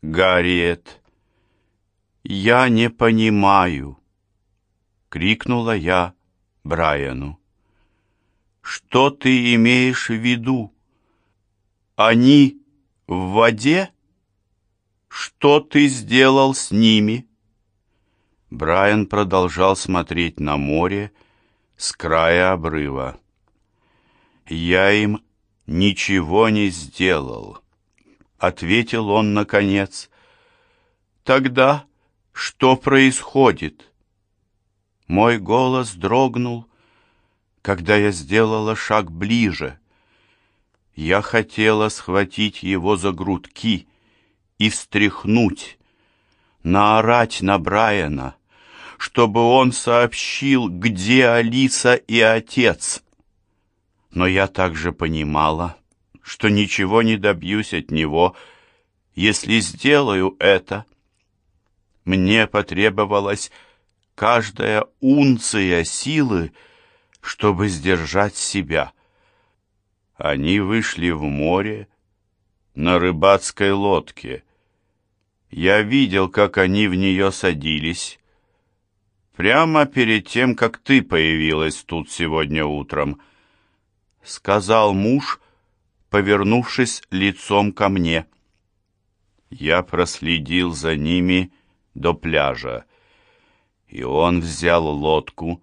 Гарриет, я не понимаю, крикнула я Брайану. Что ты имеешь в виду? Они в воде? Что ты сделал с ними? Брайан продолжал смотреть на море с края обрыва. Я им ничего не сделал, ответил он наконец. Тогда что происходит? Мой голос дрогнул, когда я сделала шаг ближе. Я хотела схватить его за грудки и встряхнуть, наорать на Брайана, чтобы он сообщил, где Алиса и отец. Но я также понимала, что ничего не добьюсь от него, если сделаю это. Мне потребовалась каждая унция силы, чтобы сдержать себя. Они вышли в море на рыбацкой лодке. Я видел, как они в нее садились. Прямо перед тем, как ты появилась тут сегодня утром, сказал муж, повернувшись лицом ко мне. Я проследил за ними до пляжа, и он взял лодку,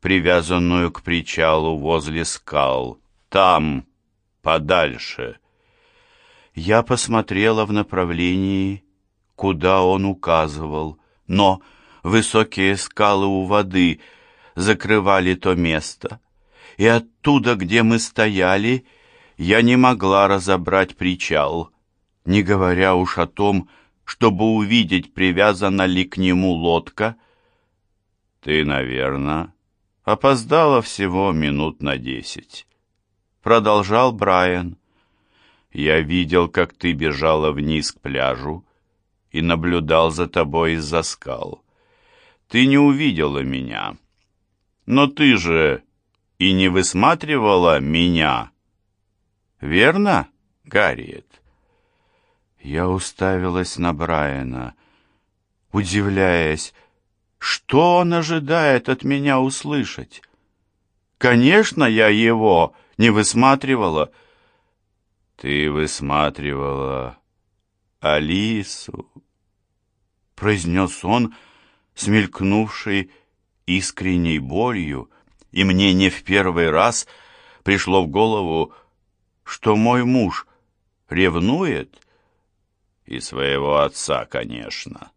привязанную к причалу возле скал. Там, подальше. Я посмотрела в направлении, куда он указывал, но высокие скалы у воды закрывали то место, и оттуда, где мы стояли, я не могла разобрать причал, не говоря уж о том, чтобы увидеть, привязана ли к нему лодка. Ты, наверное, Опоздала всего минут на десять. Продолжал Брайан. Я видел, как ты бежала вниз к пляжу и наблюдал за тобой из-за скал. Ты не увидела меня. Но ты же и не высматривала меня. Верно, Гарриет? Я уставилась на Брайана, удивляясь, что он ожидает от меня услышать? Конечно, я его не высматривала. Ты высматривала Алису, произнес он, смелькнувший искренней болью, и мне не в первый раз пришло в голову, что мой муж ревнует, и своего отца, конечно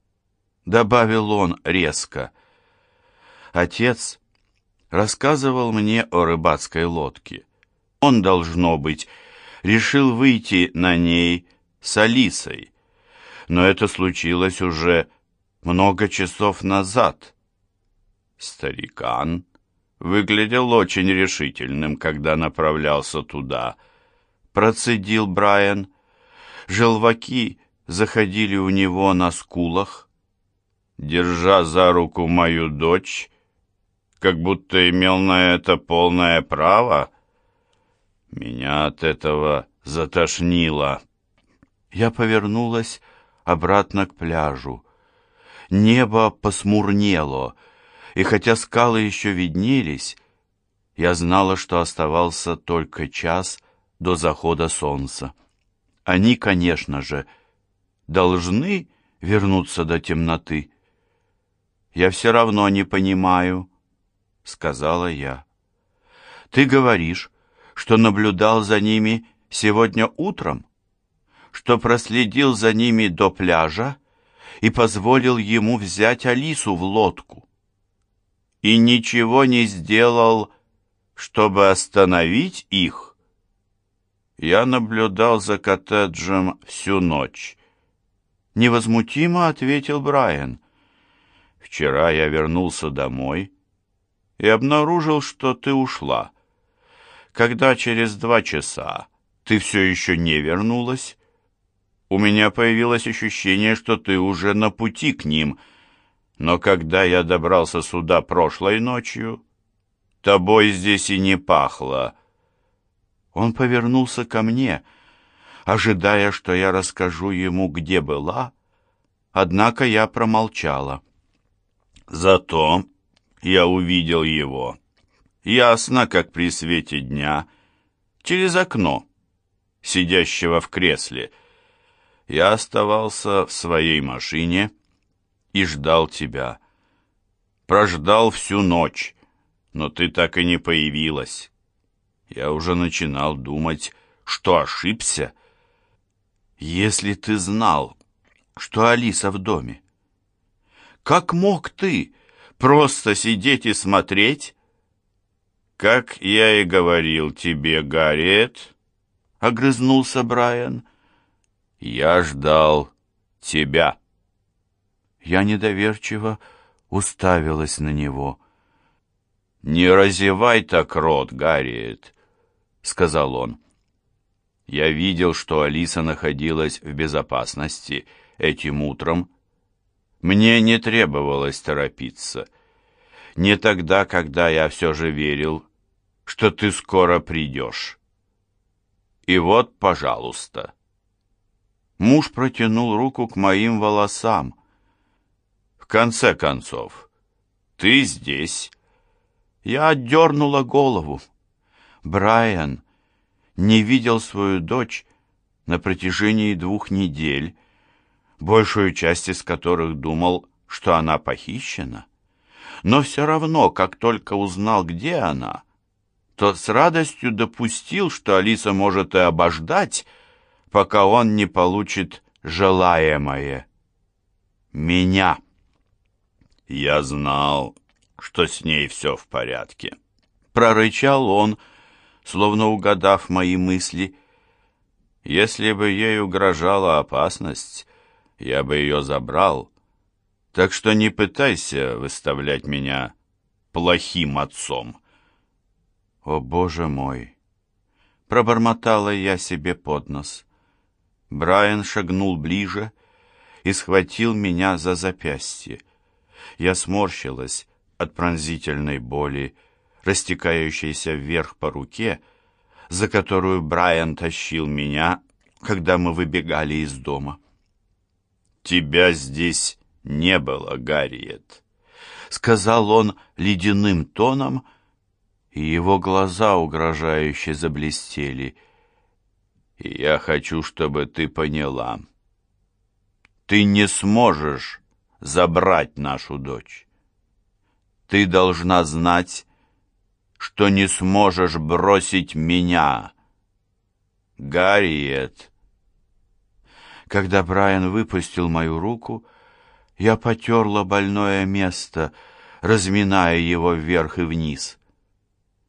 добавил он резко. Отец рассказывал мне о рыбацкой лодке. Он, должно быть, решил выйти на ней с Алисой, но это случилось уже много часов назад. Старикан выглядел очень решительным, когда направлялся туда. Процедил Брайан. Желваки заходили у него на скулах держа за руку мою дочь, как будто имел на это полное право. Меня от этого затошнило. Я повернулась обратно к пляжу. Небо посмурнело, и хотя скалы еще виднелись, я знала, что оставался только час до захода солнца. Они, конечно же, должны вернуться до темноты. «Я все равно не понимаю», — сказала я. «Ты говоришь, что наблюдал за ними сегодня утром, что проследил за ними до пляжа и позволил ему взять Алису в лодку, и ничего не сделал, чтобы остановить их?» Я наблюдал за коттеджем всю ночь. Невозмутимо ответил Брайан. Вчера я вернулся домой и обнаружил, что ты ушла. Когда через два часа ты все еще не вернулась, у меня появилось ощущение, что ты уже на пути к ним, но когда я добрался сюда прошлой ночью, тобой здесь и не пахло. Он повернулся ко мне, ожидая, что я расскажу ему, где была, однако я промолчала. Зато я увидел его, ясно, как при свете дня, через окно, сидящего в кресле. Я оставался в своей машине и ждал тебя. Прождал всю ночь, но ты так и не появилась. Я уже начинал думать, что ошибся. Если ты знал, что Алиса в доме, как мог ты просто сидеть и смотреть? Как я и говорил тебе, Гарриет, — огрызнулся Брайан, — я ждал тебя. Я недоверчиво уставилась на него. «Не разевай так рот, Гарриет», — сказал он. Я видел, что Алиса находилась в безопасности этим утром. Мне не требовалось торопиться. Не тогда, когда я все же верил, что ты скоро придешь. И вот, пожалуйста. Муж протянул руку к моим волосам, конце концов, ты здесь. Я отдернула голову. Брайан не видел свою дочь на протяжении двух недель, большую часть из которых думал, что она похищена. Но все равно, как только узнал, где она, то с радостью допустил, что Алиса может и обождать, пока он не получит желаемое. Меня. Я знал, что с ней все в порядке. Прорычал он, словно угадав мои мысли. Если бы ей угрожала опасность, я бы ее забрал. Так что не пытайся выставлять меня плохим отцом. О, Боже мой! Пробормотала я себе под нос. Брайан шагнул ближе и схватил меня за запястье. Я сморщилась от пронзительной боли, растекающейся вверх по руке, за которую Брайан тащил меня, когда мы выбегали из дома. «Тебя здесь не было, Гарриет», — сказал он ледяным тоном, и его глаза угрожающе заблестели. «И я хочу, чтобы ты поняла. Ты не сможешь забрать нашу дочь. Ты должна знать, что не сможешь бросить меня, Гарриет. Когда Брайан выпустил мою руку, я потерла больное место, разминая его вверх и вниз.